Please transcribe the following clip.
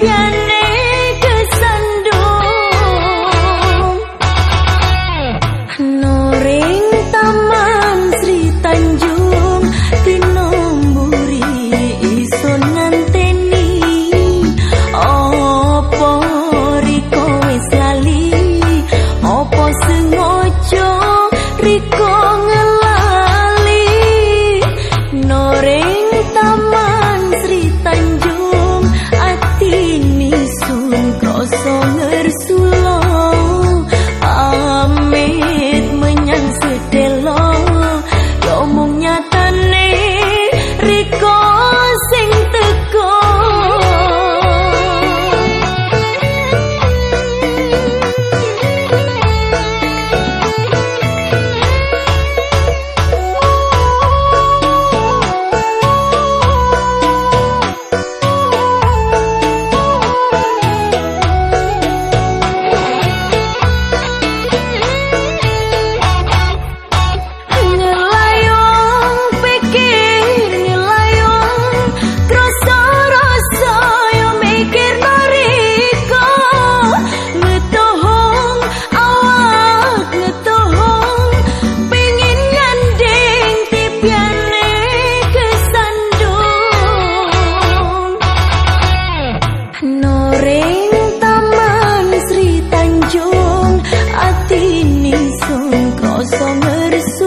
piel Tanjung atini sung kosong mersu.